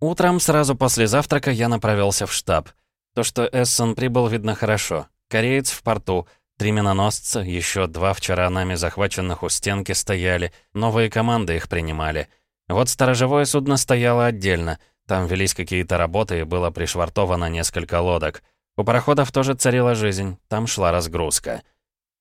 Утром, сразу после завтрака, я направился в штаб. То, что Эссон прибыл, видно хорошо. Кореец в порту, три миноносца, еще два вчера нами захваченных у стенки стояли, новые команды их принимали. Вот сторожевое судно стояло отдельно, там велись какие-то работы и было пришвартовано несколько лодок. У пароходов тоже царила жизнь, там шла разгрузка.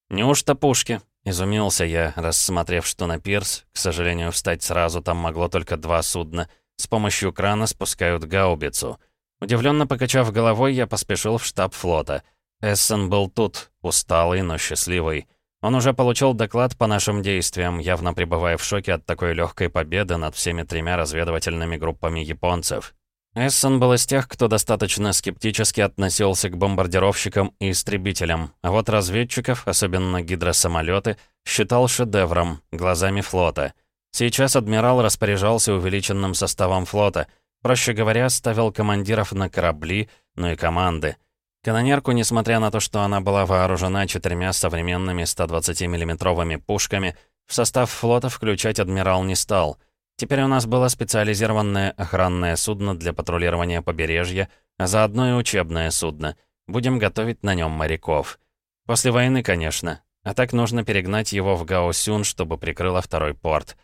«Неужто пушки?» — изумился я, рассмотрев, что на пирс, к сожалению, встать сразу там могло только два судна — с помощью крана спускают гаубицу. Удивленно покачав головой, я поспешил в штаб флота. Эссен был тут, усталый, но счастливый. Он уже получил доклад по нашим действиям, явно пребывая в шоке от такой легкой победы над всеми тремя разведывательными группами японцев. Эссен был из тех, кто достаточно скептически относился к бомбардировщикам и истребителям, а вот разведчиков, особенно гидросамолеты, считал шедевром, глазами флота — Сейчас адмирал распоряжался увеличенным составом флота. Проще говоря, ставил командиров на корабли, ну и команды. Канонерку, несмотря на то, что она была вооружена четырьмя современными 120 миллиметровыми пушками, в состав флота включать адмирал не стал. Теперь у нас было специализированное охранное судно для патрулирования побережья, а заодно и учебное судно. Будем готовить на нем моряков. После войны, конечно. А так нужно перегнать его в Гаосюн, чтобы прикрыло второй порт.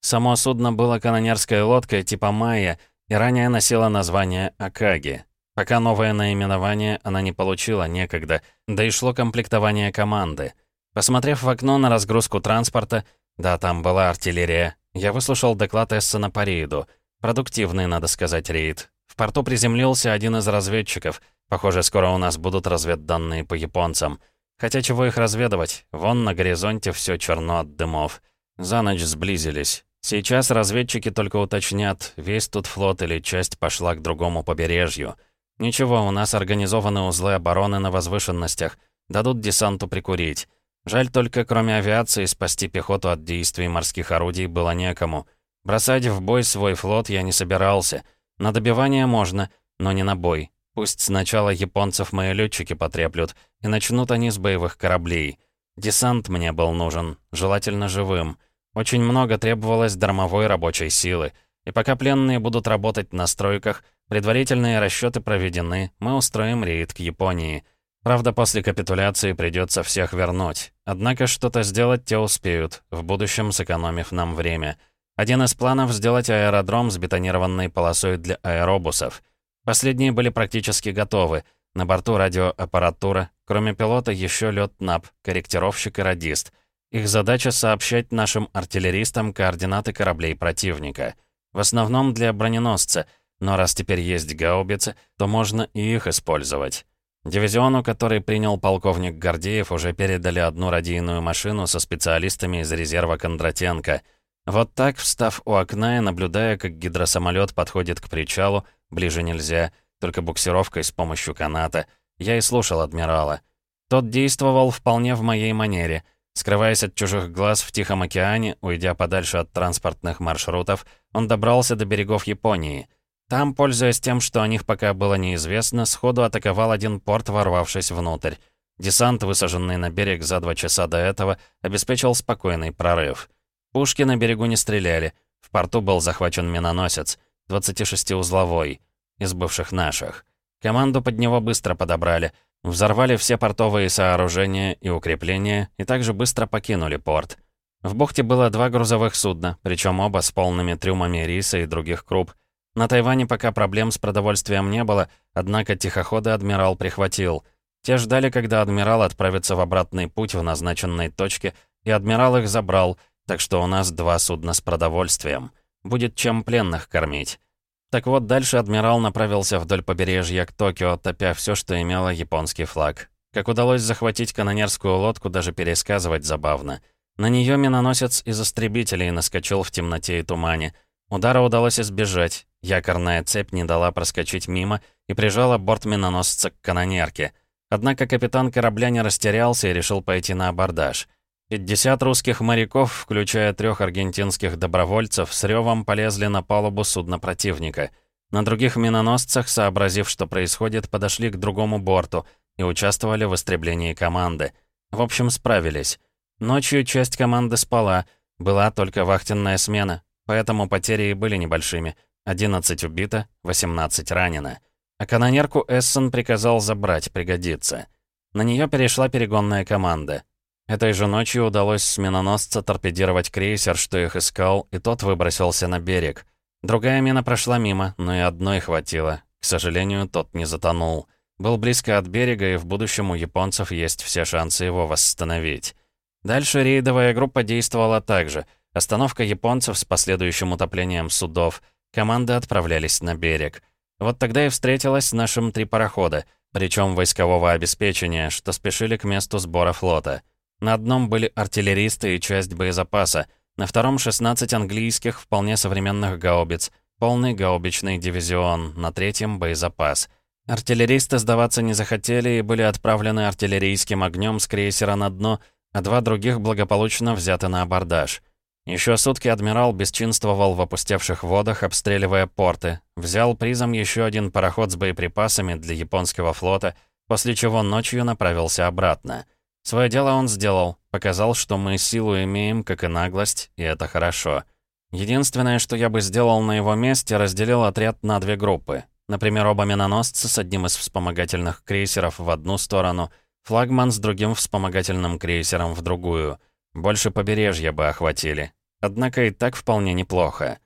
Само судно было канонерской лодкой типа «Майя» и ранее носило название «Акаги». Пока новое наименование она не получила некогда, да и шло комплектование команды. Посмотрев в окно на разгрузку транспорта, да, там была артиллерия, я выслушал доклад Эссена по рейду. Продуктивный, надо сказать, рейд. В порту приземлился один из разведчиков. Похоже, скоро у нас будут разведданные по японцам. Хотя чего их разведывать? Вон на горизонте все черно от дымов. За ночь сблизились. Сейчас разведчики только уточнят, весь тут флот или часть пошла к другому побережью. Ничего, у нас организованы узлы обороны на возвышенностях. Дадут десанту прикурить. Жаль только, кроме авиации, спасти пехоту от действий морских орудий было некому. Бросать в бой свой флот я не собирался. На добивание можно, но не на бой. Пусть сначала японцев мои летчики потреплют, и начнут они с боевых кораблей. Десант мне был нужен, желательно живым. Очень много требовалось дармовой рабочей силы. И пока пленные будут работать на стройках, предварительные расчеты проведены, мы устроим рейд к Японии. Правда, после капитуляции придется всех вернуть. Однако что-то сделать те успеют, в будущем сэкономив нам время. Один из планов — сделать аэродром с бетонированной полосой для аэробусов. Последние были практически готовы. На борту радиоаппаратура, кроме пилота, еще лед НАП, корректировщик и радист — их задача сообщать нашим артиллеристам координаты кораблей противника. В основном для броненосца, но раз теперь есть гаубицы, то можно и их использовать. Дивизиону, который принял полковник Гордеев, уже передали одну радийную машину со специалистами из резерва Кондратенко. Вот так, встав у окна и наблюдая, как гидросамолет подходит к причалу, ближе нельзя, только буксировкой с помощью каната, я и слушал адмирала. Тот действовал вполне в моей манере — Скрываясь от чужих глаз в Тихом океане, уйдя подальше от транспортных маршрутов, он добрался до берегов Японии. Там, пользуясь тем, что о них пока было неизвестно, сходу атаковал один порт, ворвавшись внутрь. Десант, высаженный на берег за два часа до этого, обеспечил спокойный прорыв. Пушки на берегу не стреляли. В порту был захвачен миноносец, 26-узловой, из бывших наших. Команду под него быстро подобрали — Взорвали все портовые сооружения и укрепления и также быстро покинули порт. В бухте было два грузовых судна, причем оба с полными трюмами риса и других круп. На Тайване пока проблем с продовольствием не было, однако тихоходы адмирал прихватил. Те ждали, когда адмирал отправится в обратный путь в назначенной точке, и адмирал их забрал, так что у нас два судна с продовольствием. Будет чем пленных кормить. Так вот, дальше адмирал направился вдоль побережья к Токио, топя все, что имело японский флаг. Как удалось захватить канонерскую лодку, даже пересказывать забавно. На нее миноносец из истребителей наскочил в темноте и тумане. Удара удалось избежать. Якорная цепь не дала проскочить мимо и прижала борт миноносца к канонерке. Однако капитан корабля не растерялся и решил пойти на абордаж. 50 русских моряков, включая трех аргентинских добровольцев, с ревом полезли на палубу судна противника. На других миноносцах, сообразив, что происходит, подошли к другому борту и участвовали в истреблении команды. В общем, справились. Ночью часть команды спала, была только вахтенная смена, поэтому потери и были небольшими. 11 убито, 18 ранено. А канонерку Эссон приказал забрать, пригодится. На нее перешла перегонная команда. Этой же ночью удалось с миноносца торпедировать крейсер, что их искал, и тот выбросился на берег. Другая мина прошла мимо, но и одной хватило. К сожалению, тот не затонул. Был близко от берега, и в будущем у японцев есть все шансы его восстановить. Дальше рейдовая группа действовала так же. Остановка японцев с последующим утоплением судов. Команды отправлялись на берег. Вот тогда и встретилась с нашим три парохода, причем войскового обеспечения, что спешили к месту сбора флота. На одном были артиллеристы и часть боезапаса, на втором 16 английских вполне современных гаубиц, полный гаубичный дивизион, на третьем боезапас — Артиллеристы сдаваться не захотели и были отправлены артиллерийским огнем с крейсера на дно, а два других благополучно взяты на абордаж. Еще сутки адмирал бесчинствовал в опустевших водах, обстреливая порты. Взял призом еще один пароход с боеприпасами для японского флота, после чего ночью направился обратно. Свое дело он сделал, показал, что мы силу имеем, как и наглость, и это хорошо. Единственное, что я бы сделал на его месте, разделил отряд на две группы. Например, оба миноносца с одним из вспомогательных крейсеров в одну сторону, флагман с другим вспомогательным крейсером в другую. Больше побережья бы охватили. Однако и так вполне неплохо.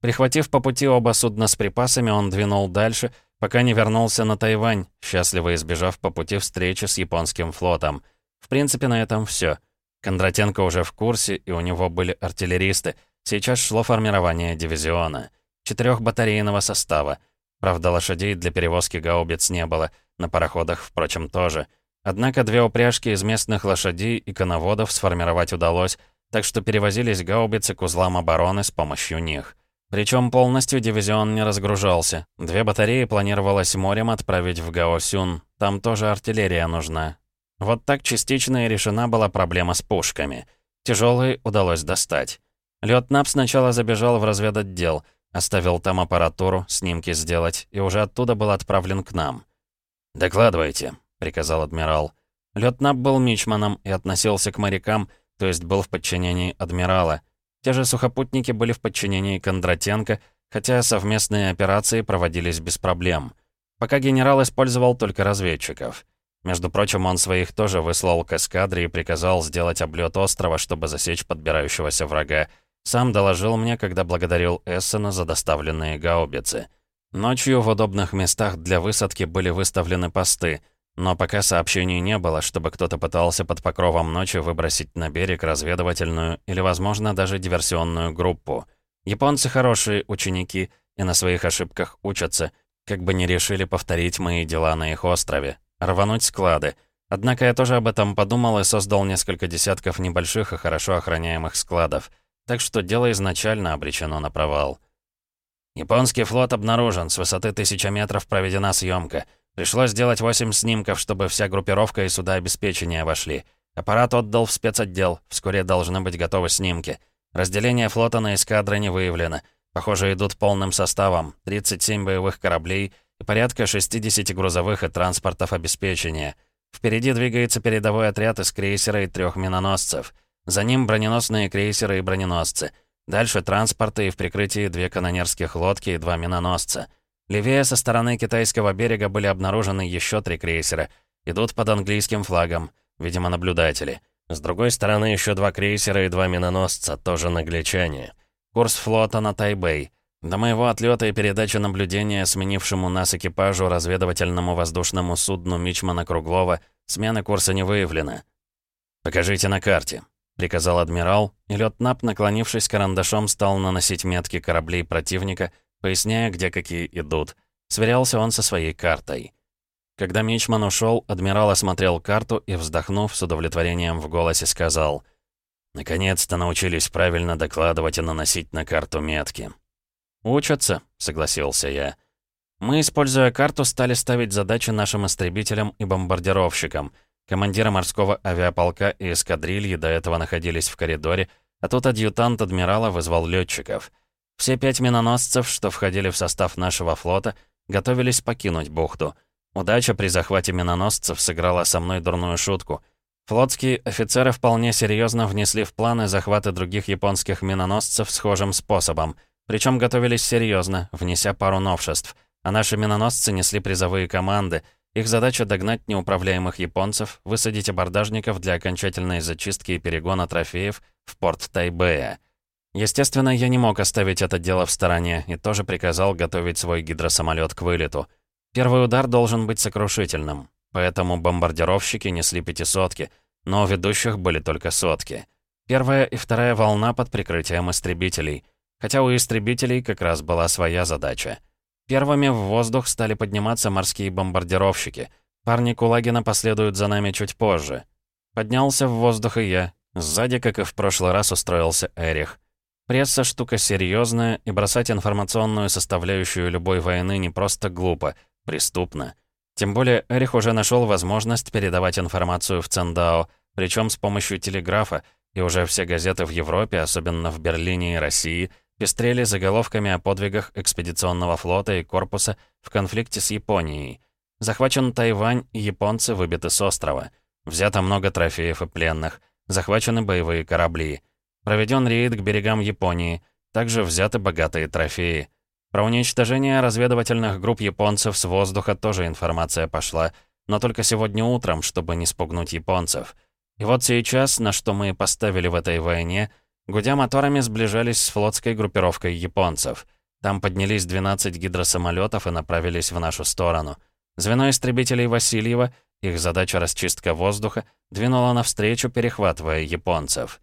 Прихватив по пути оба судна с припасами, он двинул дальше, пока не вернулся на Тайвань, счастливо избежав по пути встречи с японским флотом. В принципе, на этом все. Кондратенко уже в курсе, и у него были артиллеристы. Сейчас шло формирование дивизиона. Четырехбатарейного состава — Правда, лошадей для перевозки гаубиц не было, на пароходах, впрочем, тоже. Однако две упряжки из местных лошадей и коноводов сформировать удалось, так что перевозились гаубицы к узлам обороны с помощью них. Причем полностью дивизион не разгружался. Две батареи планировалось морем отправить в Гаосюн. Там тоже артиллерия нужна. Вот так частично и решена была проблема с пушками. Тяжелые удалось достать. Лётнап сначала забежал в разведотдел — Оставил там аппаратуру, снимки сделать, и уже оттуда был отправлен к нам. «Докладывайте», — приказал адмирал. Лётнап был мичманом и относился к морякам, то есть был в подчинении адмирала. Те же сухопутники были в подчинении Кондратенко, хотя совместные операции проводились без проблем. Пока генерал использовал только разведчиков. Между прочим, он своих тоже выслал к эскадре и приказал сделать облет острова, чтобы засечь подбирающегося врага, сам доложил мне, когда благодарил Эссена за доставленные гаубицы. Ночью в удобных местах для высадки были выставлены посты, но пока сообщений не было, чтобы кто-то пытался под покровом ночи выбросить на берег разведывательную или, возможно, даже диверсионную группу. Японцы хорошие ученики и на своих ошибках учатся, как бы не решили повторить мои дела на их острове, рвануть склады. Однако я тоже об этом подумал и создал несколько десятков небольших и хорошо охраняемых складов — так что дело изначально обречено на провал. Японский флот обнаружен, с высоты 1000 метров проведена съемка. Пришлось сделать 8 снимков, чтобы вся группировка и суда обеспечения вошли. Аппарат отдал в спецотдел, вскоре должны быть готовы снимки. Разделение флота на эскадры не выявлено. Похоже, идут полным составом, 37 боевых кораблей и порядка 60 грузовых и транспортов обеспечения. Впереди двигается передовой отряд из крейсера и трех миноносцев — за ним броненосные крейсеры и броненосцы. Дальше транспорты и в прикрытии две канонерских лодки и два миноносца. Левее со стороны китайского берега были обнаружены еще три крейсера. Идут под английским флагом, видимо, наблюдатели. С другой стороны еще два крейсера и два миноносца, тоже нагличане. Курс флота на Тайбэй. До моего отлета и передачи наблюдения сменившему нас экипажу разведывательному воздушному судну Мичмана Круглова смены курса не выявлено. «Покажите на карте», — приказал адмирал, и Лётнап, наклонившись карандашом, стал наносить метки кораблей противника, поясняя, где какие идут. Сверялся он со своей картой. Когда Мичман ушел, адмирал осмотрел карту и, вздохнув, с удовлетворением в голосе сказал, «Наконец-то научились правильно докладывать и наносить на карту метки». «Учатся», — согласился я. Мы, используя карту, стали ставить задачи нашим истребителям и бомбардировщикам — Командиры морского авиаполка и эскадрильи до этого находились в коридоре, а тут адъютант адмирала вызвал летчиков. Все пять миноносцев, что входили в состав нашего флота, готовились покинуть бухту. Удача при захвате миноносцев сыграла со мной дурную шутку. Флотские офицеры вполне серьезно внесли в планы захваты других японских миноносцев схожим способом. Причем готовились серьезно, внеся пару новшеств. А наши миноносцы несли призовые команды. Их задача догнать неуправляемых японцев, высадить абордажников для окончательной зачистки и перегона трофеев в порт Тайбэя. Естественно, я не мог оставить это дело в стороне и тоже приказал готовить свой гидросамолет к вылету. Первый удар должен быть сокрушительным, поэтому бомбардировщики несли пятисотки, но у ведущих были только сотки. Первая и вторая волна под прикрытием истребителей, хотя у истребителей как раз была своя задача. Первыми в воздух стали подниматься морские бомбардировщики. Парни Кулагина последуют за нами чуть позже. Поднялся в воздух и я. Сзади, как и в прошлый раз, устроился Эрих. Пресса штука серьезная, и бросать информационную составляющую любой войны не просто глупо, преступно. Тем более Эрих уже нашел возможность передавать информацию в Цендао, причем с помощью телеграфа, и уже все газеты в Европе, особенно в Берлине и России, пестрели заголовками о подвигах экспедиционного флота и корпуса в конфликте с Японией. Захвачен Тайвань, японцы выбиты с острова. Взято много трофеев и пленных. Захвачены боевые корабли. Проведен рейд к берегам Японии. Также взяты богатые трофеи. Про уничтожение разведывательных групп японцев с воздуха тоже информация пошла, но только сегодня утром, чтобы не спугнуть японцев. И вот сейчас, на что мы поставили в этой войне, гудя моторами сближались с флотской группировкой японцев. Там поднялись 12 гидросамолетов и направились в нашу сторону. Звено истребителей Васильева, их задача расчистка воздуха, двинуло навстречу, перехватывая японцев.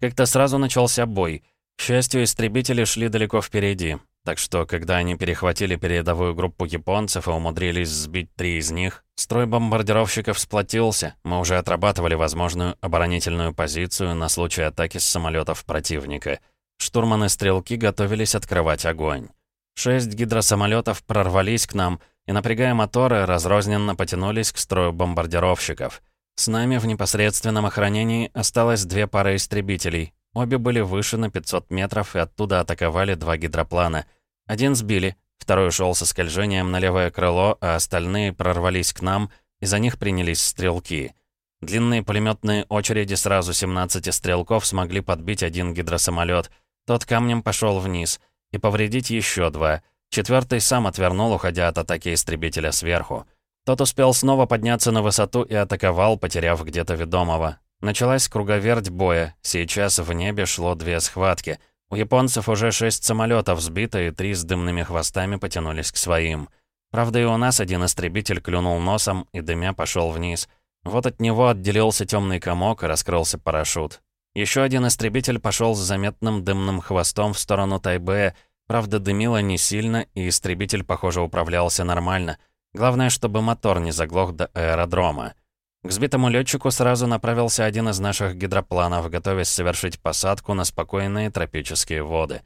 Как-то сразу начался бой. К счастью, истребители шли далеко впереди. Так что, когда они перехватили передовую группу японцев и умудрились сбить три из них, строй бомбардировщиков сплотился, мы уже отрабатывали возможную оборонительную позицию на случай атаки с самолетов противника. Штурманы-стрелки готовились открывать огонь. Шесть гидросамолетов прорвались к нам и, напрягая моторы, разрозненно потянулись к строю бомбардировщиков. С нами в непосредственном охранении осталось две пары истребителей. Обе были выше на 500 метров и оттуда атаковали два гидроплана. Один сбили, второй шел со скольжением на левое крыло, а остальные прорвались к нам, и за них принялись стрелки. Длинные пулеметные очереди сразу 17 стрелков смогли подбить один гидросамолет. Тот камнем пошел вниз. И повредить еще два. Четвертый сам отвернул, уходя от атаки истребителя сверху. Тот успел снова подняться на высоту и атаковал, потеряв где-то ведомого. Началась круговерть боя. Сейчас в небе шло две схватки. У японцев уже шесть самолетов сбито, и три с дымными хвостами потянулись к своим. Правда, и у нас один истребитель клюнул носом, и дымя пошел вниз. Вот от него отделился темный комок и раскрылся парашют. Еще один истребитель пошел с заметным дымным хвостом в сторону Тайбэя. Правда, дымило не сильно, и истребитель, похоже, управлялся нормально — Главное, чтобы мотор не заглох до аэродрома. К сбитому летчику сразу направился один из наших гидропланов, готовясь совершить посадку на спокойные тропические воды.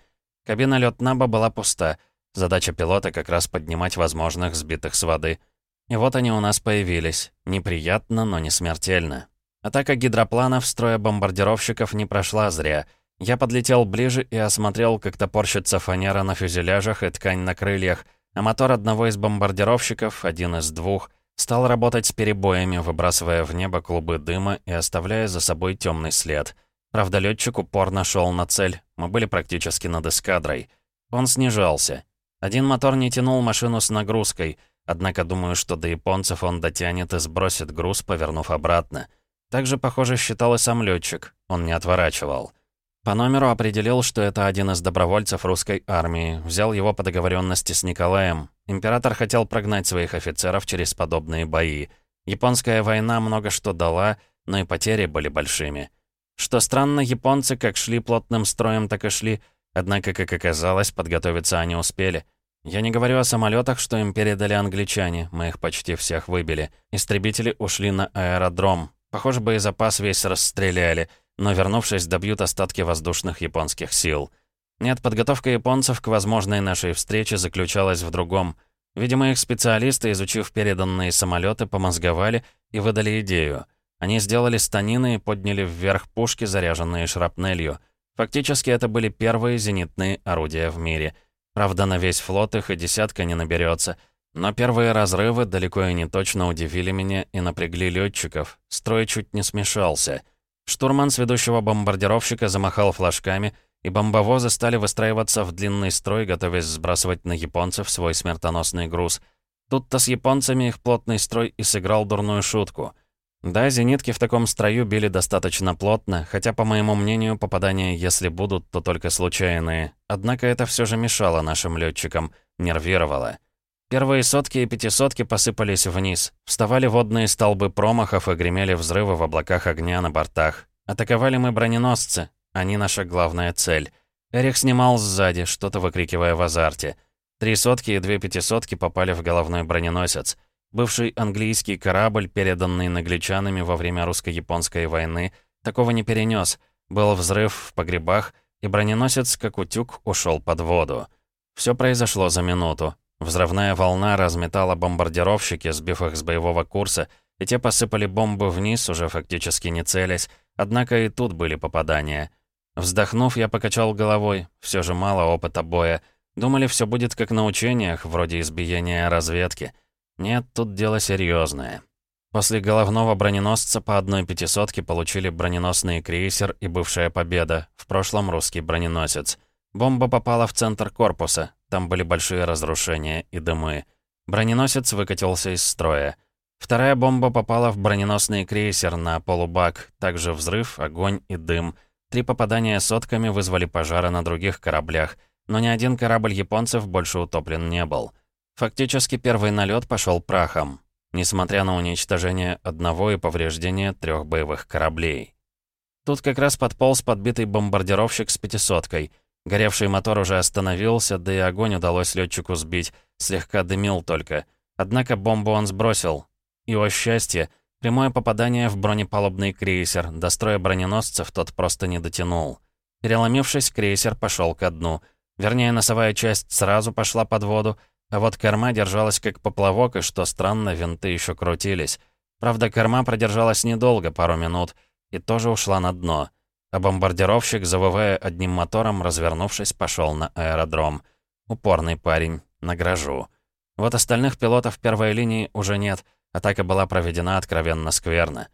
Кабина лётнаба была пуста. Задача пилота как раз поднимать возможных сбитых с воды. И вот они у нас появились. Неприятно, но не смертельно. Атака гидропланов строя бомбардировщиков не прошла зря. Я подлетел ближе и осмотрел, как топорщится фанера на фюзеляжах и ткань на крыльях, а мотор одного из бомбардировщиков, один из двух, стал работать с перебоями, выбрасывая в небо клубы дыма и оставляя за собой темный след. Правда, летчик упорно шел на цель, мы были практически над эскадрой. Он снижался. Один мотор не тянул машину с нагрузкой, однако думаю, что до японцев он дотянет и сбросит груз, повернув обратно. Также, похоже, считал и сам летчик, он не отворачивал. По номеру определил, что это один из добровольцев русской армии. Взял его по договоренности с Николаем. Император хотел прогнать своих офицеров через подобные бои. Японская война много что дала, но и потери были большими. Что странно, японцы как шли плотным строем, так и шли, однако, как оказалось, подготовиться они успели. Я не говорю о самолетах, что им передали англичане, мы их почти всех выбили. Истребители ушли на аэродром. Похоже, боезапас весь расстреляли — но, вернувшись, добьют остатки воздушных японских сил. Нет, подготовка японцев к возможной нашей встрече заключалась в другом. Видимо, их специалисты, изучив переданные самолеты, помозговали и выдали идею. Они сделали станины и подняли вверх пушки, заряженные шрапнелью. Фактически это были первые зенитные орудия в мире. Правда, на весь флот их и десятка не наберется. Но первые разрывы далеко и не точно удивили меня и напрягли летчиков. Строй чуть не смешался — Штурман с ведущего бомбардировщика замахал флажками, и бомбовозы стали выстраиваться в длинный строй, готовясь сбрасывать на японцев свой смертоносный груз. Тут-то с японцами их плотный строй и сыграл дурную шутку. Да, зенитки в таком строю били достаточно плотно, хотя, по моему мнению, попадания, если будут, то только случайные. Однако это все же мешало нашим летчикам, нервировало. Первые сотки и пятисотки посыпались вниз. Вставали водные столбы промахов и гремели взрывы в облаках огня на бортах. Атаковали мы броненосцы, они наша главная цель. Эрих снимал сзади, что-то выкрикивая в азарте. Три сотки и две пятисотки попали в головной броненосец. Бывший английский корабль, переданный нагличанами во время русско-японской войны, такого не перенес. Был взрыв в погребах, и броненосец, как утюг, ушел под воду. Все произошло за минуту. Взрывная волна разметала бомбардировщики, сбив их с боевого курса, и те посыпали бомбы вниз, уже фактически не целясь, однако и тут были попадания — Вздохнув, я покачал головой. Все же мало опыта боя. Думали, все будет как на учениях, вроде избиения разведки. Нет, тут дело серьезное. После головного броненосца по одной пятисотке получили броненосный крейсер и бывшая победа, в прошлом русский броненосец. Бомба попала в центр корпуса, там были большие разрушения и дымы. Броненосец выкатился из строя. Вторая бомба попала в броненосный крейсер на полубак, также взрыв, огонь и дым — Три попадания сотками вызвали пожары на других кораблях, но ни один корабль японцев больше утоплен не был. Фактически первый налет пошел прахом, несмотря на уничтожение одного и повреждение трех боевых кораблей. Тут как раз подполз подбитый бомбардировщик с пятисоткой. Горевший мотор уже остановился, да и огонь удалось летчику сбить, слегка дымил только. Однако бомбу он сбросил. Его счастье — Прямое попадание в бронепалубный крейсер, до строя броненосцев тот просто не дотянул. Переломившись, крейсер пошел ко дну. Вернее, носовая часть сразу пошла под воду, а вот корма держалась как поплавок, и, что странно, винты еще крутились. Правда, корма продержалась недолго, пару минут, и тоже ушла на дно. А бомбардировщик, завывая одним мотором, развернувшись, пошел на аэродром. Упорный парень, награжу. Вот остальных пилотов первой линии уже нет — Атака была проведена откровенно скверно.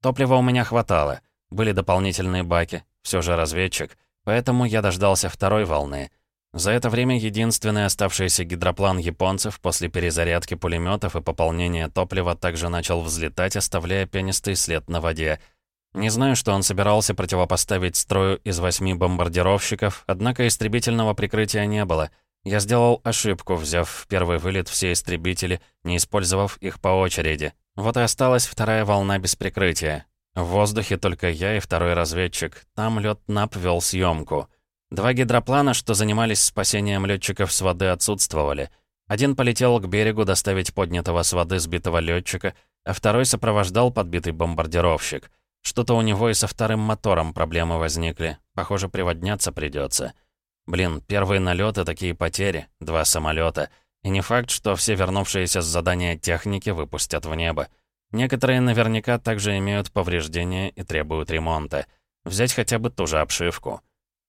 Топлива у меня хватало. Были дополнительные баки, все же разведчик, поэтому я дождался второй волны. За это время единственный оставшийся гидроплан японцев после перезарядки пулеметов и пополнения топлива также начал взлетать, оставляя пенистый след на воде. Не знаю, что он собирался противопоставить строю из восьми бомбардировщиков, однако истребительного прикрытия не было — я сделал ошибку, взяв в первый вылет все истребители, не использовав их по очереди. Вот и осталась вторая волна без прикрытия. В воздухе только я и второй разведчик. Там лед НАП вел съемку. Два гидроплана, что занимались спасением летчиков с воды, отсутствовали. Один полетел к берегу доставить поднятого с воды сбитого летчика, а второй сопровождал подбитый бомбардировщик. Что-то у него и со вторым мотором проблемы возникли. Похоже, приводняться придется. Блин, первые налеты такие потери, два самолета. И не факт, что все вернувшиеся с задания техники выпустят в небо. Некоторые наверняка также имеют повреждения и требуют ремонта. Взять хотя бы ту же обшивку.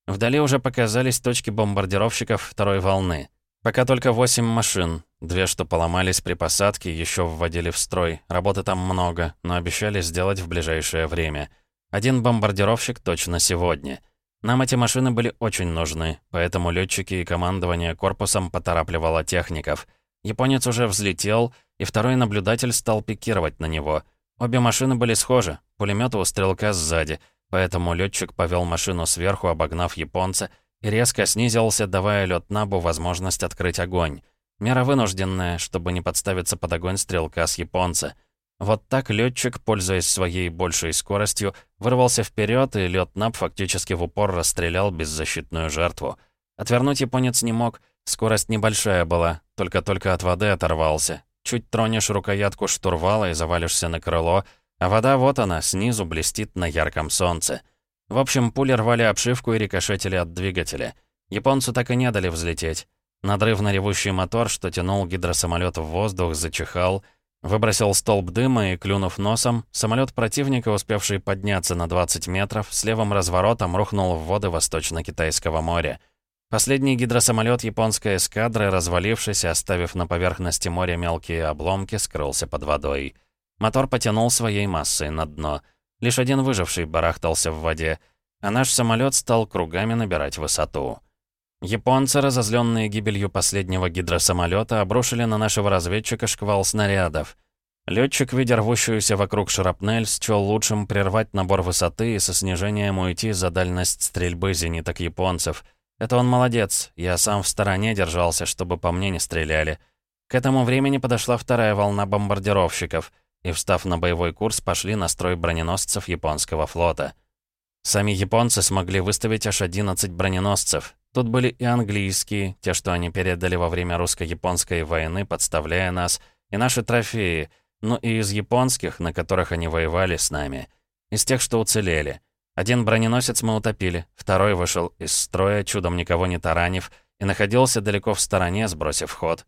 Вдали уже показались точки бомбардировщиков второй волны. Пока только 8 машин. Две, что поломались при посадке, еще вводили в строй. Работы там много, но обещали сделать в ближайшее время. Один бомбардировщик точно сегодня — нам эти машины были очень нужны, поэтому летчики и командование корпусом поторапливало техников. Японец уже взлетел, и второй наблюдатель стал пикировать на него. Обе машины были схожи, пулеметы у стрелка сзади, поэтому летчик повел машину сверху, обогнав японца, и резко снизился, давая лётнабу возможность открыть огонь. Мера вынужденная, чтобы не подставиться под огонь стрелка с японца — вот так летчик, пользуясь своей большей скоростью, вырвался вперед, и лед НАП фактически в упор расстрелял беззащитную жертву. Отвернуть японец не мог, скорость небольшая была, только-только от воды оторвался. Чуть тронешь рукоятку штурвала и завалишься на крыло, а вода вот она, снизу блестит на ярком солнце. В общем, пули рвали обшивку и рикошетили от двигателя. Японцу так и не дали взлететь. Надрывно ревущий мотор, что тянул гидросамолет в воздух, зачихал — Выбросил столб дыма и, клюнув носом, самолет противника, успевший подняться на 20 метров, с левым разворотом рухнул в воды Восточно-Китайского моря. Последний гидросамолет японской эскадры, развалившись оставив на поверхности моря мелкие обломки, скрылся под водой. Мотор потянул своей массой на дно. Лишь один выживший барахтался в воде. а наш самолет стал кругами набирать высоту. Японцы, разозленные гибелью последнего гидросамолета, обрушили на нашего разведчика шквал снарядов. Летчик, видя рвущуюся вокруг шрапнель, счел лучшим прервать набор высоты и со снижением уйти за дальность стрельбы зениток японцев. Это он молодец, я сам в стороне держался, чтобы по мне не стреляли. К этому времени подошла вторая волна бомбардировщиков, и, встав на боевой курс, пошли на строй броненосцев японского флота. Сами японцы смогли выставить аж 11 броненосцев, Тут были и английские, те, что они передали во время русско-японской войны, подставляя нас, и наши трофеи, ну и из японских, на которых они воевали с нами. Из тех, что уцелели. Один броненосец мы утопили, второй вышел из строя, чудом никого не таранив, и находился далеко в стороне, сбросив ход.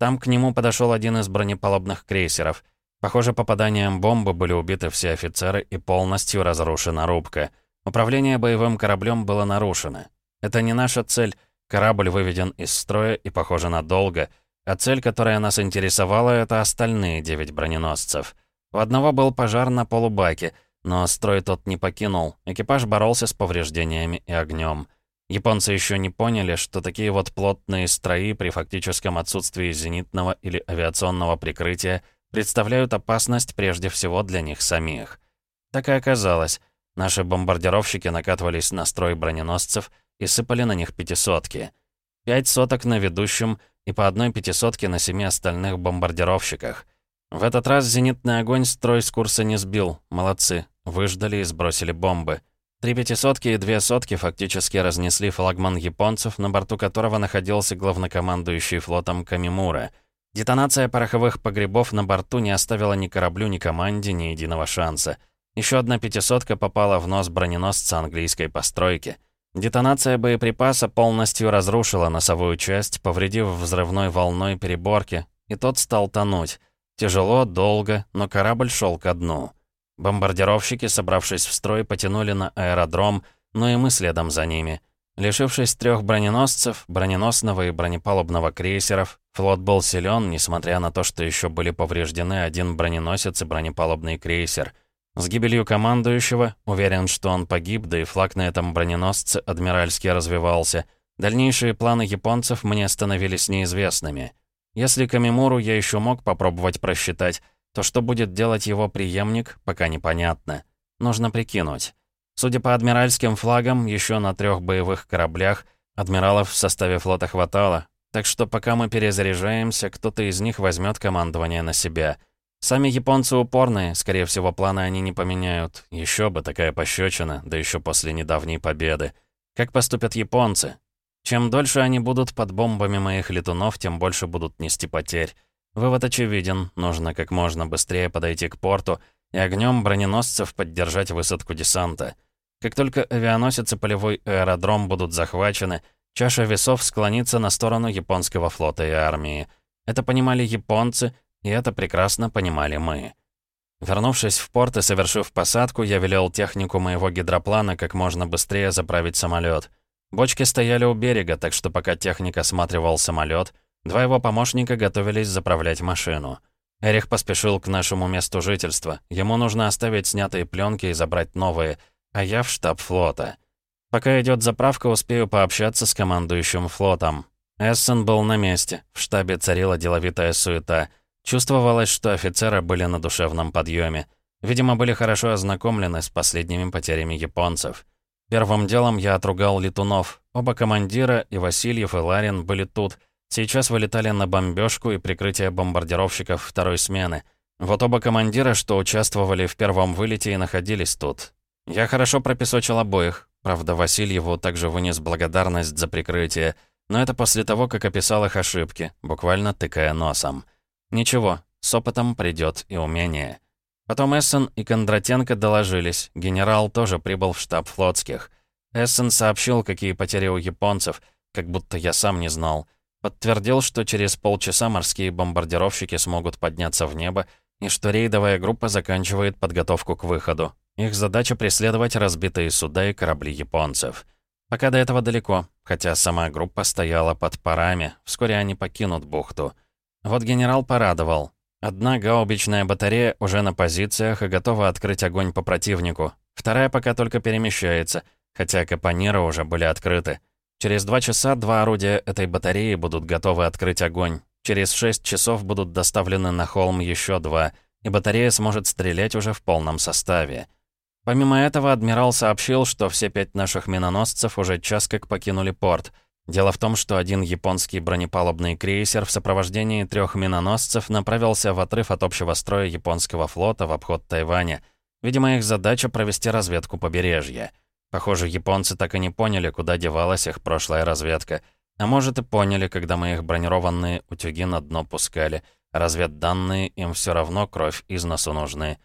Там к нему подошел один из бронепалубных крейсеров. Похоже, попаданием бомбы были убиты все офицеры и полностью разрушена рубка. Управление боевым кораблем было нарушено. Это не наша цель. Корабль выведен из строя и, похоже, надолго. А цель, которая нас интересовала, это остальные девять броненосцев. У одного был пожар на полубаке, но строй тот не покинул. Экипаж боролся с повреждениями и огнем. Японцы еще не поняли, что такие вот плотные строи при фактическом отсутствии зенитного или авиационного прикрытия представляют опасность прежде всего для них самих. Так и оказалось. Наши бомбардировщики накатывались на строй броненосцев — и сыпали на них пятисотки. Пять соток на ведущем и по одной пятисотке на семи остальных бомбардировщиках. В этот раз зенитный огонь строй с курса не сбил. Молодцы. Выждали и сбросили бомбы. Три пятисотки и две сотки фактически разнесли флагман японцев, на борту которого находился главнокомандующий флотом Камимура. Детонация пороховых погребов на борту не оставила ни кораблю, ни команде ни единого шанса. Еще одна пятисотка попала в нос броненосца английской постройки — Детонация боеприпаса полностью разрушила носовую часть, повредив взрывной волной переборки, и тот стал тонуть. Тяжело, долго, но корабль шел ко дну. Бомбардировщики, собравшись в строй, потянули на аэродром, но и мы следом за ними. Лишившись трех броненосцев, броненосного и бронепалубного крейсеров, флот был силен, несмотря на то, что еще были повреждены один броненосец и бронепалубный крейсер — с гибелью командующего, уверен, что он погиб, да и флаг на этом броненосце адмиральски развивался. Дальнейшие планы японцев мне становились неизвестными. Если Камимуру я еще мог попробовать просчитать, то что будет делать его преемник, пока непонятно. Нужно прикинуть. Судя по адмиральским флагам, еще на трех боевых кораблях адмиралов в составе флота хватало, так что пока мы перезаряжаемся, кто-то из них возьмет командование на себя — Сами японцы упорные, скорее всего, планы они не поменяют. Еще бы такая пощечина, да еще после недавней победы. Как поступят японцы? Чем дольше они будут под бомбами моих летунов, тем больше будут нести потерь. Вывод очевиден, нужно как можно быстрее подойти к порту и огнем броненосцев поддержать высадку десанта. Как только авианосец и полевой аэродром будут захвачены, чаша весов склонится на сторону японского флота и армии. Это понимали японцы — и это прекрасно понимали мы. Вернувшись в порт и совершив посадку, я велел технику моего гидроплана как можно быстрее заправить самолет. Бочки стояли у берега, так что пока техник осматривал самолет, два его помощника готовились заправлять машину. Эрих поспешил к нашему месту жительства. Ему нужно оставить снятые пленки и забрать новые, а я в штаб флота. Пока идет заправка, успею пообщаться с командующим флотом. Эссен был на месте. В штабе царила деловитая суета — Чувствовалось, что офицеры были на душевном подъеме. Видимо, были хорошо ознакомлены с последними потерями японцев. Первым делом я отругал летунов. Оба командира, и Васильев, и Ларин, были тут. Сейчас вылетали на бомбежку и прикрытие бомбардировщиков второй смены. Вот оба командира, что участвовали в первом вылете и находились тут. Я хорошо пропесочил обоих. Правда, Васильеву также вынес благодарность за прикрытие. Но это после того, как описал их ошибки, буквально тыкая носом. Ничего, с опытом придет и умение. Потом Эссен и Кондратенко доложились. Генерал тоже прибыл в штаб флотских. Эссен сообщил, какие потери у японцев, как будто я сам не знал. Подтвердил, что через полчаса морские бомбардировщики смогут подняться в небо, и что рейдовая группа заканчивает подготовку к выходу. Их задача преследовать разбитые суда и корабли японцев. Пока до этого далеко, хотя сама группа стояла под парами, вскоре они покинут бухту. Вот генерал порадовал. Одна гаубичная батарея уже на позициях и готова открыть огонь по противнику. Вторая пока только перемещается. хотя капониры уже были открыты. Через два часа два орудия этой батареи будут готовы открыть огонь. Через шесть часов будут доставлены на холм еще два, и батарея сможет стрелять уже в полном составе. Помимо этого, адмирал сообщил, что все пять наших миноносцев уже час как покинули порт. Дело в том, что один японский бронепалубный крейсер в сопровождении трех миноносцев направился в отрыв от общего строя японского флота в обход Тайваня. Видимо, их задача провести разведку побережья. Похоже, японцы так и не поняли, куда девалась их прошлая разведка. А может и поняли, когда мы их бронированные утюги на дно пускали. Разведданные им все равно кровь из носу нужны.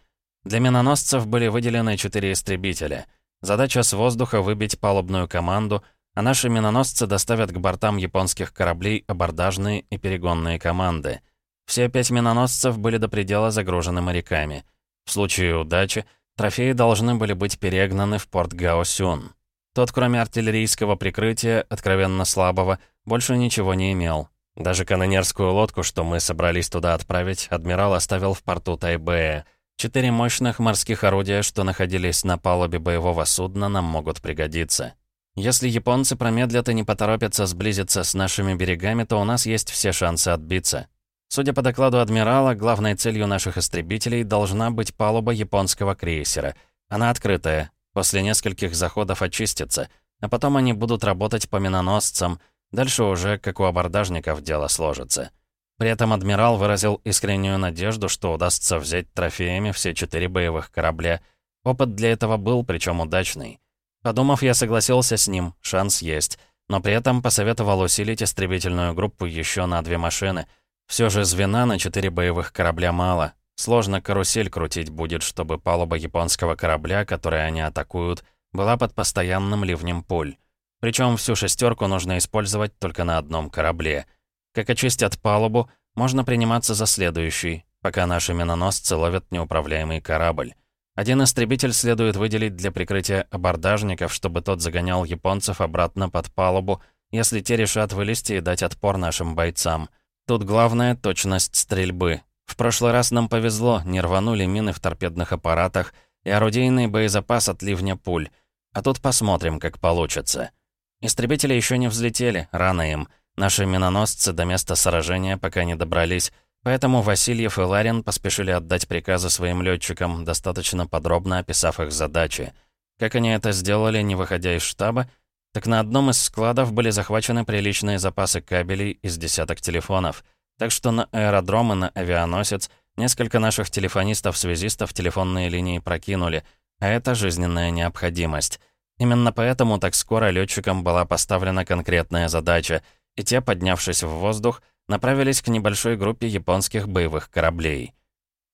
Для миноносцев были выделены четыре истребителя. Задача с воздуха выбить палубную команду, а наши миноносцы доставят к бортам японских кораблей абордажные и перегонные команды. Все пять миноносцев были до предела загружены моряками. В случае удачи, трофеи должны были быть перегнаны в порт Гаосюн. Тот, кроме артиллерийского прикрытия, откровенно слабого, больше ничего не имел. Даже канонерскую лодку, что мы собрались туда отправить, адмирал оставил в порту Тайбэя — Четыре мощных морских орудия, что находились на палубе боевого судна, нам могут пригодиться. Если японцы промедлят и не поторопятся сблизиться с нашими берегами, то у нас есть все шансы отбиться. Судя по докладу адмирала, главной целью наших истребителей должна быть палуба японского крейсера. Она открытая, после нескольких заходов очистится, а потом они будут работать по миноносцам, дальше уже, как у абордажников, дело сложится. При этом адмирал выразил искреннюю надежду, что удастся взять трофеями все четыре боевых корабля. Опыт для этого был, причем удачный. Подумав, я согласился с ним, шанс есть. Но при этом посоветовал усилить истребительную группу еще на две машины. Все же звена на четыре боевых корабля мало. Сложно карусель крутить будет, чтобы палуба японского корабля, который они атакуют, была под постоянным ливнем пуль. Причем всю шестерку нужно использовать только на одном корабле — как очистят палубу, можно приниматься за следующий, пока наши миноносцы ловят неуправляемый корабль. Один истребитель следует выделить для прикрытия абордажников, чтобы тот загонял японцев обратно под палубу, если те решат вылезти и дать отпор нашим бойцам. Тут главное — точность стрельбы. В прошлый раз нам повезло, не рванули мины в торпедных аппаратах и орудийный боезапас от ливня пуль. А тут посмотрим, как получится. Истребители еще не взлетели, рано им — Наши миноносцы до места сражения пока не добрались, поэтому Васильев и Ларин поспешили отдать приказы своим летчикам, достаточно подробно описав их задачи. Как они это сделали, не выходя из штаба, так на одном из складов были захвачены приличные запасы кабелей из десяток телефонов. Так что на аэродром и на авианосец несколько наших телефонистов-связистов телефонные линии прокинули, а это жизненная необходимость. Именно поэтому так скоро летчикам была поставлена конкретная задача — и те, поднявшись в воздух, направились к небольшой группе японских боевых кораблей.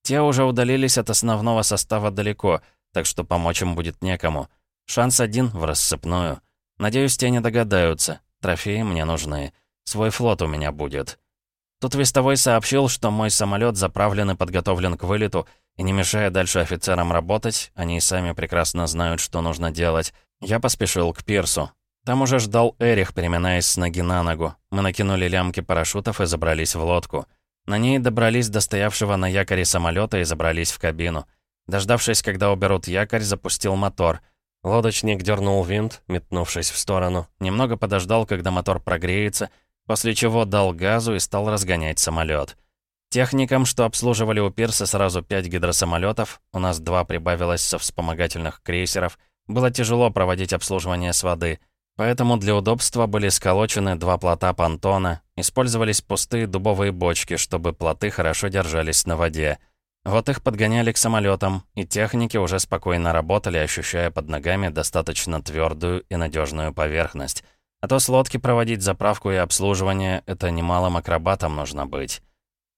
Те уже удалились от основного состава далеко, так что помочь им будет некому. Шанс один в рассыпную. Надеюсь, те не догадаются. Трофеи мне нужны. Свой флот у меня будет. Тут Вестовой сообщил, что мой самолет заправлен и подготовлен к вылету, и не мешая дальше офицерам работать, они и сами прекрасно знают, что нужно делать, я поспешил к пирсу. Там уже ждал Эрих, переминаясь с ноги на ногу. Мы накинули лямки парашютов и забрались в лодку. На ней добрались до стоявшего на якоре самолета и забрались в кабину. Дождавшись, когда уберут якорь, запустил мотор. Лодочник дернул винт, метнувшись в сторону. Немного подождал, когда мотор прогреется, после чего дал газу и стал разгонять самолет. Техникам, что обслуживали у пирса сразу пять гидросамолетов, у нас два прибавилось со вспомогательных крейсеров, было тяжело проводить обслуживание с воды — Поэтому для удобства были сколочены два плота понтона, использовались пустые дубовые бочки, чтобы плоты хорошо держались на воде. Вот их подгоняли к самолетам, и техники уже спокойно работали, ощущая под ногами достаточно твердую и надежную поверхность. А то с лодки проводить заправку и обслуживание — это немалым акробатом нужно быть.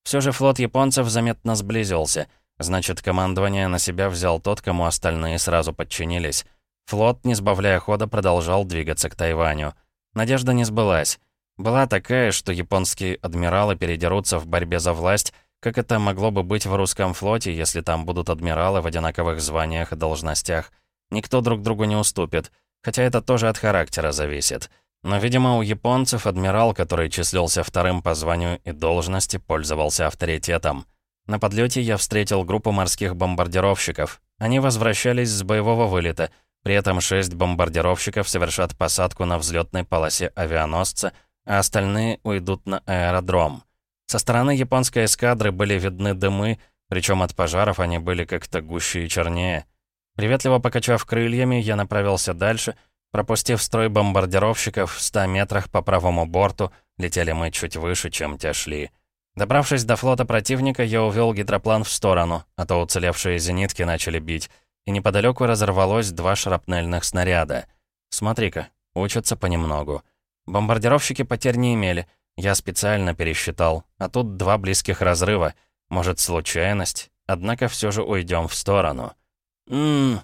Все же флот японцев заметно сблизился, значит, командование на себя взял тот, кому остальные сразу подчинились — Флот, не сбавляя хода, продолжал двигаться к Тайваню. Надежда не сбылась. Была такая, что японские адмиралы передерутся в борьбе за власть, как это могло бы быть в русском флоте, если там будут адмиралы в одинаковых званиях и должностях. Никто друг другу не уступит, хотя это тоже от характера зависит. Но, видимо, у японцев адмирал, который числился вторым по званию и должности, пользовался авторитетом. На подлете я встретил группу морских бомбардировщиков. Они возвращались с боевого вылета — При этом шесть бомбардировщиков совершат посадку на взлетной полосе авианосца, а остальные уйдут на аэродром. Со стороны японской эскадры были видны дымы, причем от пожаров они были как-то гуще и чернее. Приветливо покачав крыльями, я направился дальше, пропустив строй бомбардировщиков в 100 метрах по правому борту, летели мы чуть выше, чем те шли. Добравшись до флота противника, я увел гидроплан в сторону, а то уцелевшие зенитки начали бить, и неподалеку разорвалось два шрапнельных снаряда. Смотри-ка, учатся понемногу. Бомбардировщики потерь не имели, я специально пересчитал, а тут два близких разрыва. Может, случайность? Однако все же уйдем в сторону. «Ммм...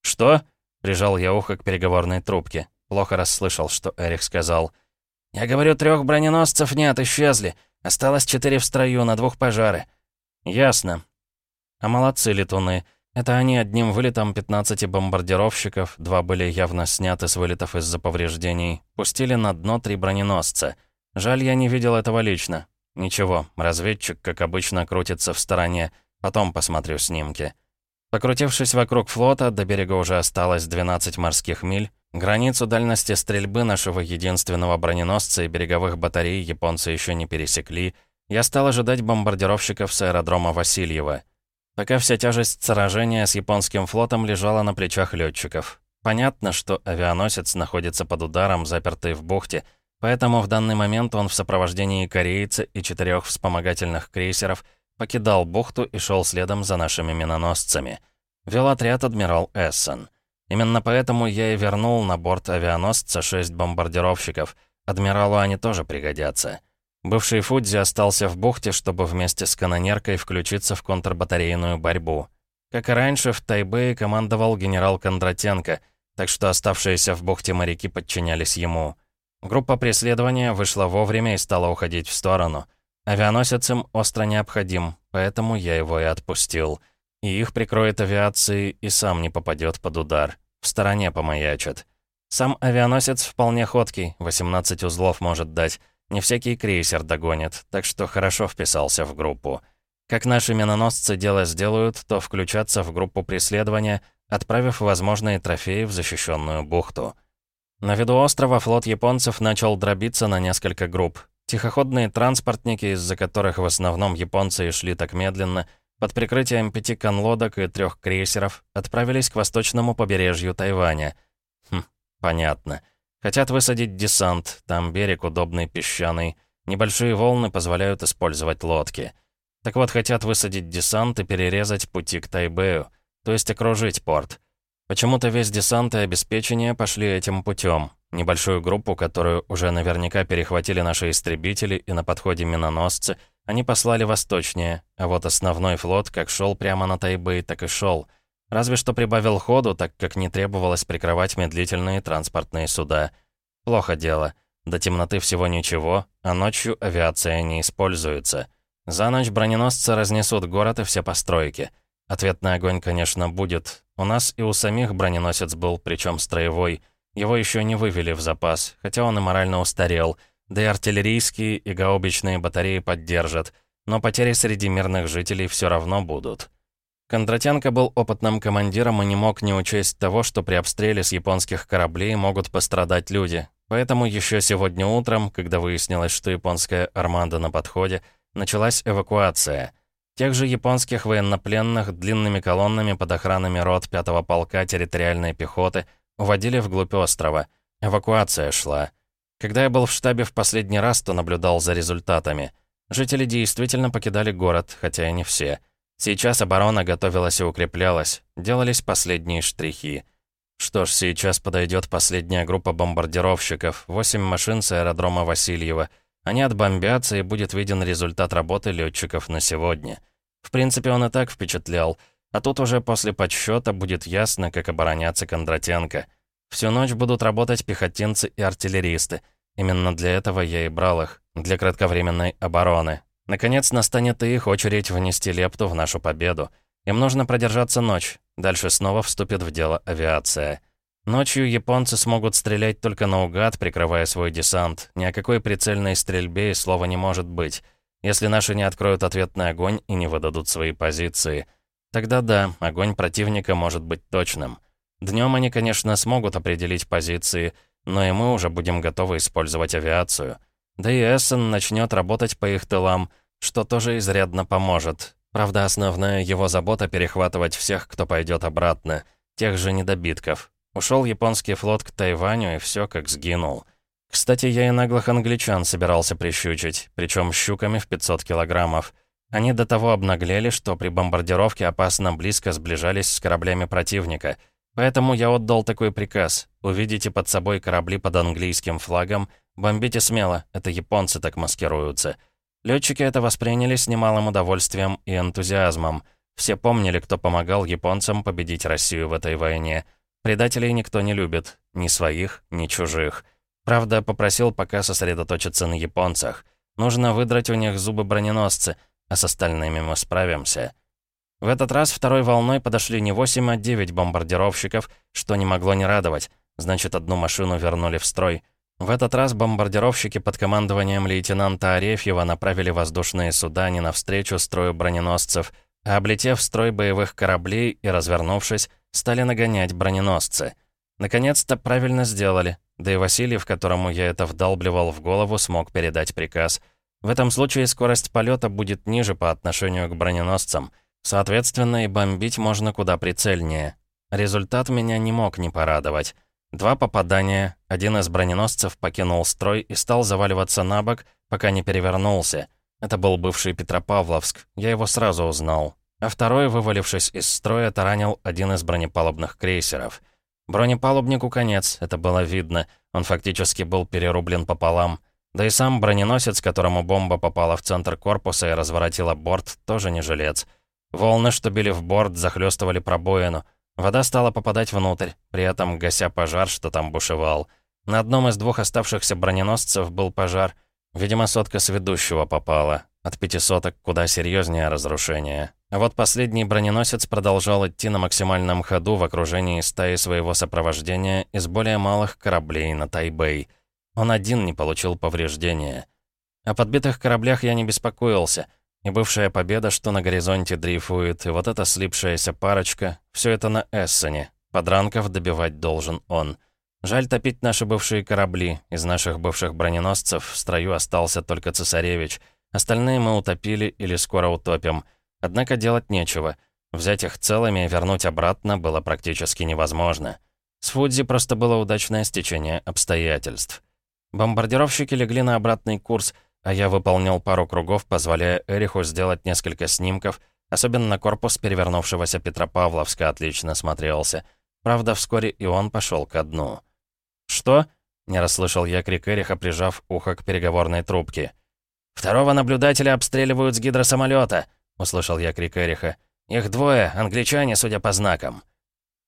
Что?» — прижал я ухо к переговорной трубке. Плохо расслышал, что Эрих сказал. «Я говорю, трех броненосцев нет, исчезли. Осталось четыре в строю, на двух пожары». «Ясно». «А молодцы летуны. Это они одним вылетом 15 бомбардировщиков, два были явно сняты с вылетов из-за повреждений, пустили на дно три броненосца. Жаль, я не видел этого лично. Ничего, разведчик, как обычно, крутится в стороне. Потом посмотрю снимки». Покрутившись вокруг флота, до берега уже осталось 12 морских миль. Границу дальности стрельбы нашего единственного броненосца и береговых батарей японцы еще не пересекли. Я стал ожидать бомбардировщиков с аэродрома Васильева. Пока вся тяжесть сражения с японским флотом лежала на плечах летчиков. Понятно, что авианосец находится под ударом, запертый в бухте, поэтому в данный момент он в сопровождении корейца и четырех вспомогательных крейсеров – покидал бухту и шел следом за нашими миноносцами. Вел отряд адмирал Эссен. Именно поэтому я и вернул на борт авианосца шесть бомбардировщиков. Адмиралу они тоже пригодятся. Бывший Фудзи остался в бухте, чтобы вместе с канонеркой включиться в контрбатарейную борьбу. Как и раньше, в Тайбэе командовал генерал Кондратенко, так что оставшиеся в бухте моряки подчинялись ему. Группа преследования вышла вовремя и стала уходить в сторону — Авианосец им остро необходим, поэтому я его и отпустил. И их прикроет авиацией и сам не попадет под удар. В стороне помаячит. Сам авианосец вполне ходкий, 18 узлов может дать. Не всякий крейсер догонит, так что хорошо вписался в группу. Как наши миноносцы дело сделают, то включаться в группу преследования, отправив возможные трофеи в защищенную бухту. На виду острова флот японцев начал дробиться на несколько групп. Тихоходные транспортники, из-за которых в основном японцы шли так медленно, под прикрытием пяти конлодок и трех крейсеров, отправились к восточному побережью Тайваня. Хм, понятно. Хотят высадить десант, там берег удобный песчаный. Небольшие волны позволяют использовать лодки. Так вот, хотят высадить десант и перерезать пути к Тайбэю, то есть окружить порт. Почему-то весь десант и обеспечение пошли этим путем. Небольшую группу, которую уже наверняка перехватили наши истребители и на подходе миноносцы, они послали восточнее, а вот основной флот как шел прямо на Тайбэй, так и шел. Разве что прибавил ходу, так как не требовалось прикрывать медлительные транспортные суда. Плохо дело. До темноты всего ничего, а ночью авиация не используется. За ночь броненосцы разнесут город и все постройки. Ответный огонь, конечно, будет. У нас и у самих броненосец был, причем строевой — его еще не вывели в запас, хотя он и морально устарел, да и артиллерийские и гаубичные батареи поддержат, но потери среди мирных жителей все равно будут. Кондратенко был опытным командиром и не мог не учесть того, что при обстреле с японских кораблей могут пострадать люди. Поэтому еще сегодня утром, когда выяснилось, что японская армада на подходе, началась эвакуация. Тех же японских военнопленных длинными колоннами под охранами рот 5-го полка территориальной пехоты Уводили вглубь острова. Эвакуация шла. Когда я был в штабе в последний раз, то наблюдал за результатами. Жители действительно покидали город, хотя и не все. Сейчас оборона готовилась и укреплялась. Делались последние штрихи. Что ж, сейчас подойдет последняя группа бомбардировщиков, восемь машин с аэродрома Васильева. Они отбомбятся, и будет виден результат работы летчиков на сегодня. В принципе, он и так впечатлял — а тут уже после подсчета будет ясно, как обороняться Кондратенко. Всю ночь будут работать пехотинцы и артиллеристы. Именно для этого я и брал их, для кратковременной обороны. Наконец настанет и их очередь внести лепту в нашу победу. Им нужно продержаться ночь. Дальше снова вступит в дело авиация. Ночью японцы смогут стрелять только наугад, прикрывая свой десант. Ни о какой прицельной стрельбе и слова не может быть, если наши не откроют ответный огонь и не выдадут свои позиции. Тогда да, огонь противника может быть точным. Днем они, конечно, смогут определить позиции, но и мы уже будем готовы использовать авиацию. Да и Эссен начнет работать по их тылам, что тоже изрядно поможет. Правда, основная его забота — перехватывать всех, кто пойдет обратно, тех же недобитков. Ушел японский флот к Тайваню, и все как сгинул. Кстати, я и наглых англичан собирался прищучить, причем щуками в 500 килограммов. Они до того обнаглели, что при бомбардировке опасно близко сближались с кораблями противника. Поэтому я отдал такой приказ. Увидите под собой корабли под английским флагом, бомбите смело, это японцы так маскируются. Летчики это восприняли с немалым удовольствием и энтузиазмом. Все помнили, кто помогал японцам победить Россию в этой войне. Предателей никто не любит, ни своих, ни чужих. Правда, попросил пока сосредоточиться на японцах. Нужно выдрать у них зубы броненосцы, а с остальными мы справимся. В этот раз второй волной подошли не 8, а 9 бомбардировщиков, что не могло не радовать. Значит, одну машину вернули в строй. В этот раз бомбардировщики под командованием лейтенанта Арефьева направили воздушные суда не навстречу строю броненосцев, а облетев строй боевых кораблей и развернувшись, стали нагонять броненосцы. Наконец-то правильно сделали. Да и Васильев, которому я это вдалбливал в голову, смог передать приказ. В этом случае скорость полета будет ниже по отношению к броненосцам. Соответственно, и бомбить можно куда прицельнее. Результат меня не мог не порадовать. Два попадания, один из броненосцев покинул строй и стал заваливаться на бок, пока не перевернулся. Это был бывший Петропавловск, я его сразу узнал. А второй, вывалившись из строя, таранил один из бронепалубных крейсеров — Бронепалубнику конец, это было видно. Он фактически был перерублен пополам. Да и сам броненосец, которому бомба попала в центр корпуса и разворотила борт, тоже не жилец. Волны, что били в борт, захлестывали пробоину. Вода стала попадать внутрь, при этом гася пожар, что там бушевал. На одном из двух оставшихся броненосцев был пожар. Видимо, сотка с ведущего попала. От пятисоток куда серьезнее разрушение. А вот последний броненосец продолжал идти на максимальном ходу в окружении стаи своего сопровождения из более малых кораблей на Тайбэй. Он один не получил повреждения. О подбитых кораблях я не беспокоился. И бывшая победа, что на горизонте дрейфует, и вот эта слипшаяся парочка, все это на Эссене. Подранков добивать должен он. Жаль топить наши бывшие корабли. Из наших бывших броненосцев в строю остался только цесаревич. Остальные мы утопили или скоро утопим — Однако делать нечего. Взять их целыми и вернуть обратно было практически невозможно. С Фудзи просто было удачное стечение обстоятельств. Бомбардировщики легли на обратный курс, а я выполнил пару кругов, позволяя Эриху сделать несколько снимков, особенно корпус перевернувшегося Петропавловска отлично смотрелся. Правда, вскоре и он пошел ко дну. «Что?» — не расслышал я крик Эриха, прижав ухо к переговорной трубке. «Второго наблюдателя обстреливают с гидросамолета!» — услышал я крик Эриха. «Их двое, англичане, судя по знакам».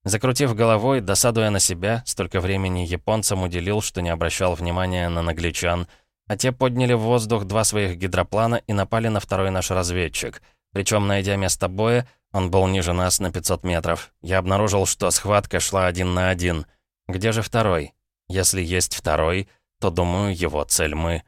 Закрутив головой, досадуя на себя, столько времени японцам уделил, что не обращал внимания на нагличан, а те подняли в воздух два своих гидроплана и напали на второй наш разведчик. Причем, найдя место боя, он был ниже нас на 500 метров. Я обнаружил, что схватка шла один на один. Где же второй? Если есть второй, то, думаю, его цель мы.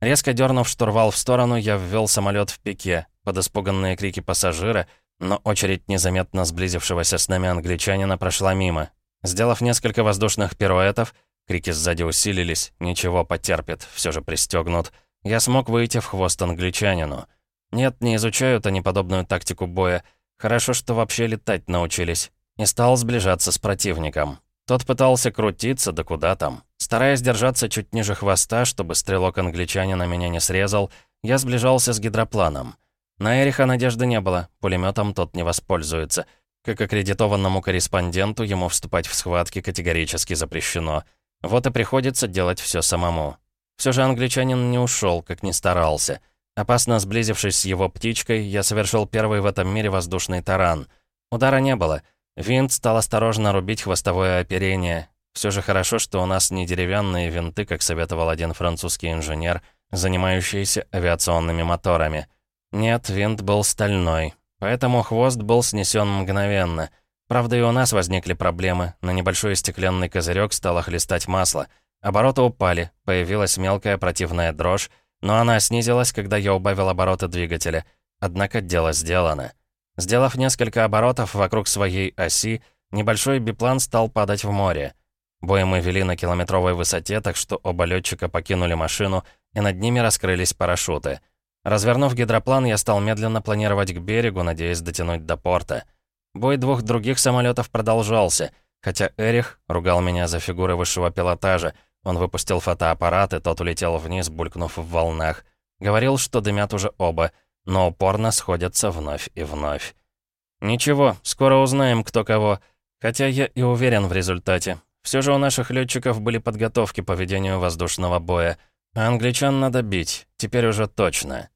Резко дернув штурвал в сторону, я ввел самолет в пике, под испуганные крики пассажира, но очередь незаметно сблизившегося с нами англичанина прошла мимо. Сделав несколько воздушных пируэтов, крики сзади усилились, ничего потерпит, все же пристегнут, я смог выйти в хвост англичанину. Нет, не изучают они подобную тактику боя. Хорошо, что вообще летать научились. И стал сближаться с противником. Тот пытался крутиться, да куда там. Стараясь держаться чуть ниже хвоста, чтобы стрелок англичанина меня не срезал, я сближался с гидропланом. На Эриха надежды не было, пулеметом тот не воспользуется. Как аккредитованному корреспонденту ему вступать в схватки категорически запрещено. Вот и приходится делать все самому. Все же англичанин не ушел, как ни старался. Опасно сблизившись с его птичкой, я совершил первый в этом мире воздушный таран. Удара не было. Винт стал осторожно рубить хвостовое оперение. Все же хорошо, что у нас не деревянные винты, как советовал один французский инженер, занимающийся авиационными моторами. Нет, винт был стальной, поэтому хвост был снесен мгновенно. Правда, и у нас возникли проблемы. На небольшой стеклянный козырек стало хлестать масло. Обороты упали, появилась мелкая противная дрожь, но она снизилась, когда я убавил обороты двигателя. Однако дело сделано. Сделав несколько оборотов вокруг своей оси, Небольшой биплан стал падать в море. Бой мы вели на километровой высоте, так что оба летчика покинули машину, и над ними раскрылись парашюты. Развернув гидроплан, я стал медленно планировать к берегу, надеясь дотянуть до порта. Бой двух других самолетов продолжался, хотя Эрих ругал меня за фигуры высшего пилотажа. Он выпустил фотоаппарат, и тот улетел вниз, булькнув в волнах. Говорил, что дымят уже оба, но упорно сходятся вновь и вновь. «Ничего, скоро узнаем, кто кого. Хотя я и уверен в результате. Все же у наших летчиков были подготовки по ведению воздушного боя. А англичан надо бить, теперь уже точно.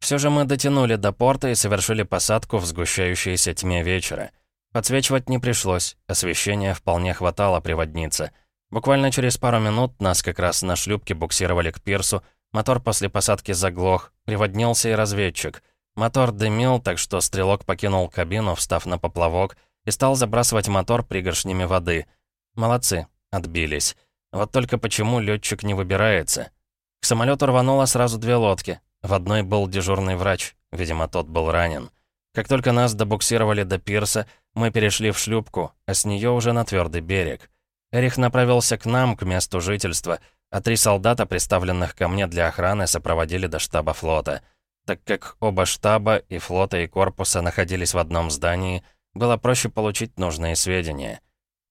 Все же мы дотянули до порта и совершили посадку в сгущающейся тьме вечера. Подсвечивать не пришлось, освещения вполне хватало приводниться. Буквально через пару минут нас как раз на шлюпке буксировали к пирсу, мотор после посадки заглох, приводнился и разведчик. Мотор дымил, так что стрелок покинул кабину, встав на поплавок, и стал забрасывать мотор пригоршнями воды — Молодцы, отбились. Вот только почему летчик не выбирается? К самолету рвануло сразу две лодки. В одной был дежурный врач, видимо, тот был ранен. Как только нас добуксировали до пирса, мы перешли в шлюпку, а с нее уже на твердый берег. Эрих направился к нам, к месту жительства, а три солдата, представленных ко мне для охраны, сопроводили до штаба флота. Так как оба штаба, и флота, и корпуса, находились в одном здании, было проще получить нужные сведения.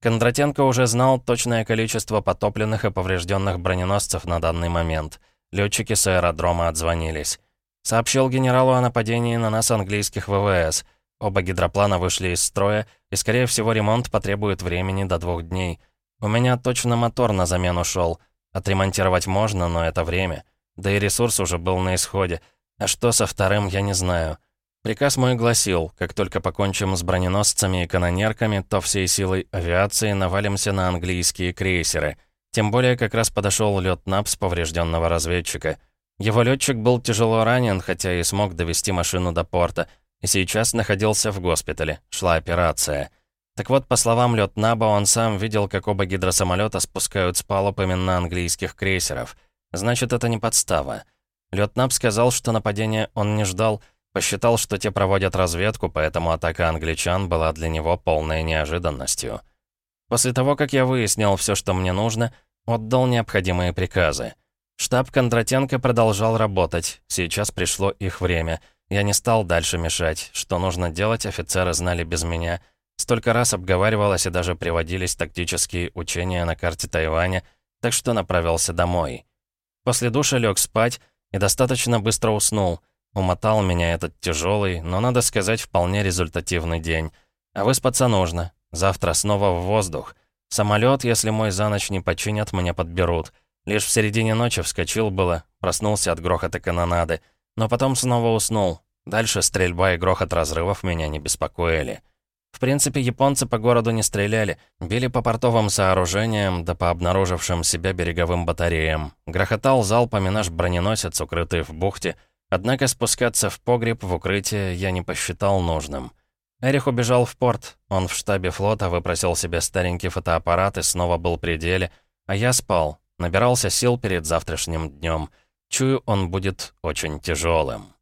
Кондратенко уже знал точное количество потопленных и поврежденных броненосцев на данный момент. Летчики с аэродрома отзвонились. Сообщил генералу о нападении на нас английских ВВС. Оба гидроплана вышли из строя, и, скорее всего, ремонт потребует времени до двух дней. У меня точно мотор на замену шел. Отремонтировать можно, но это время. Да и ресурс уже был на исходе. А что со вторым, я не знаю. Приказ мой гласил, как только покончим с броненосцами и канонерками, то всей силой авиации навалимся на английские крейсеры. Тем более как раз подошел лед НАПС поврежденного разведчика. Его летчик был тяжело ранен, хотя и смог довести машину до порта, и сейчас находился в госпитале, шла операция. Так вот, по словам Наба, он сам видел, как оба гидросамолета спускают с палуб именно английских крейсеров. Значит, это не подстава. Наб сказал, что нападения он не ждал, Посчитал, что те проводят разведку, поэтому атака англичан была для него полной неожиданностью. После того, как я выяснил все, что мне нужно, отдал необходимые приказы. Штаб Кондратенко продолжал работать. Сейчас пришло их время. Я не стал дальше мешать. Что нужно делать, офицеры знали без меня. Столько раз обговаривалось и даже приводились тактические учения на карте Тайваня, так что направился домой. После душа лег спать и достаточно быстро уснул — Умотал меня этот тяжелый, но, надо сказать, вполне результативный день. А выспаться нужно. Завтра снова в воздух. Самолет, если мой за ночь не починят, меня подберут. Лишь в середине ночи вскочил было, проснулся от грохота канонады, но потом снова уснул. Дальше стрельба и грохот разрывов меня не беспокоили. В принципе, японцы по городу не стреляли, били по портовым сооружениям, да по обнаружившим себя береговым батареям. Грохотал залпами наш броненосец, укрытый в бухте, Однако спускаться в погреб в укрытие я не посчитал нужным. Эрих убежал в порт. Он в штабе флота выпросил себе старенький фотоаппарат и снова был при деле, а я спал, набирался сил перед завтрашним днем. Чую, он будет очень тяжелым.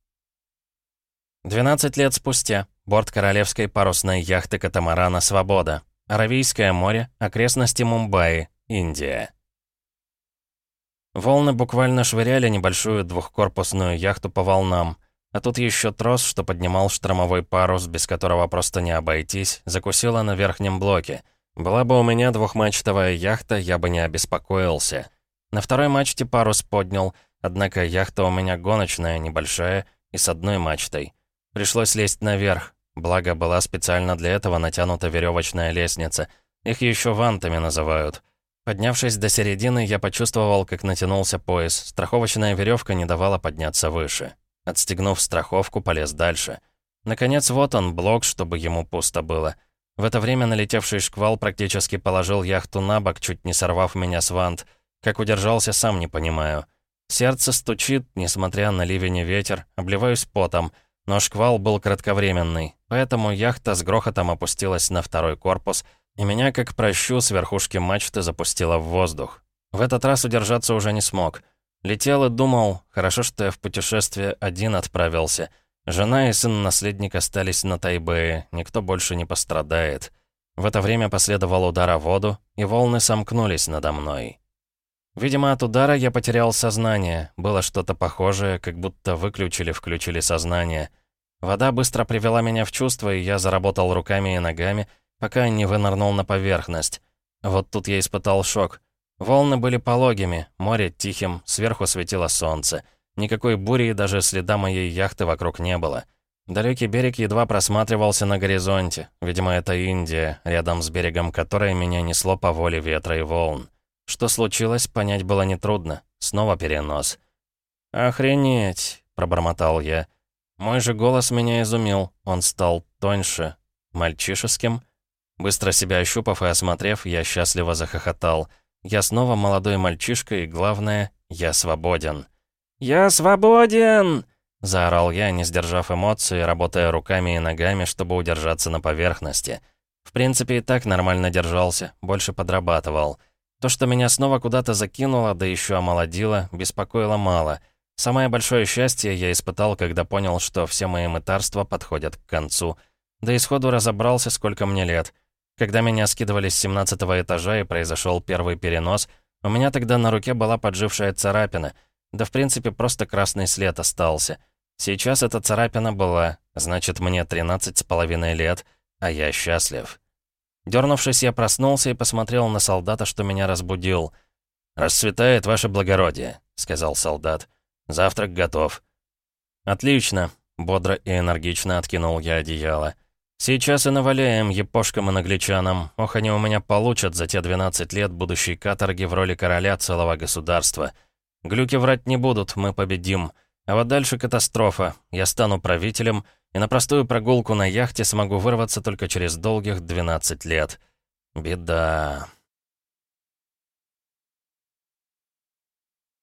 12 лет спустя. Борт королевской парусной яхты «Катамарана Свобода». Аравийское море, окрестности Мумбаи, Индия. Волны буквально швыряли небольшую двухкорпусную яхту по волнам. А тут еще трос, что поднимал штормовой парус, без которого просто не обойтись, закусила на верхнем блоке. Была бы у меня двухмачтовая яхта, я бы не обеспокоился. На второй мачте парус поднял, однако яхта у меня гоночная, небольшая и с одной мачтой. Пришлось лезть наверх, благо была специально для этого натянута веревочная лестница. Их еще вантами называют. Поднявшись до середины, я почувствовал, как натянулся пояс. Страховочная веревка не давала подняться выше. Отстегнув страховку, полез дальше. Наконец, вот он, блок, чтобы ему пусто было. В это время налетевший шквал практически положил яхту на бок, чуть не сорвав меня с вант. Как удержался, сам не понимаю. Сердце стучит, несмотря на ливень и ветер, обливаюсь потом. Но шквал был кратковременный, поэтому яхта с грохотом опустилась на второй корпус — и меня, как прощу, с верхушки мачты запустило в воздух. В этот раз удержаться уже не смог. Летел и думал, хорошо, что я в путешествие один отправился. Жена и сын-наследник остались на Тайбэе, никто больше не пострадает. В это время последовал удар о воду, и волны сомкнулись надо мной. Видимо, от удара я потерял сознание. Было что-то похожее, как будто выключили-включили сознание. Вода быстро привела меня в чувство, и я заработал руками и ногами, пока не вынырнул на поверхность. Вот тут я испытал шок. Волны были пологими, море тихим, сверху светило солнце. Никакой бури и даже следа моей яхты вокруг не было. Далекий берег едва просматривался на горизонте. Видимо, это Индия, рядом с берегом которой меня несло по воле ветра и волн. Что случилось, понять было нетрудно. Снова перенос. «Охренеть!» — пробормотал я. Мой же голос меня изумил. Он стал тоньше. Мальчишеским? Быстро себя ощупав и осмотрев, я счастливо захохотал. Я снова молодой мальчишка, и главное, я свободен. «Я свободен!» — заорал я, не сдержав эмоций, работая руками и ногами, чтобы удержаться на поверхности. В принципе, и так нормально держался, больше подрабатывал. То, что меня снова куда-то закинуло, да еще омолодило, беспокоило мало. Самое большое счастье я испытал, когда понял, что все мои мытарства подходят к концу. Да и сходу разобрался, сколько мне лет. Когда меня скидывали с 17 этажа и произошел первый перенос, у меня тогда на руке была поджившая царапина. Да в принципе просто красный след остался. Сейчас эта царапина была, значит мне 13 с половиной лет, а я счастлив. Дернувшись, я проснулся и посмотрел на солдата, что меня разбудил. «Расцветает ваше благородие», — сказал солдат. «Завтрак готов». «Отлично», — бодро и энергично откинул я одеяло. «Сейчас и наваляем епошкам и нагличанам. Ох, они у меня получат за те 12 лет будущей каторги в роли короля целого государства. Глюки врать не будут, мы победим. А вот дальше катастрофа. Я стану правителем, и на простую прогулку на яхте смогу вырваться только через долгих 12 лет. Беда.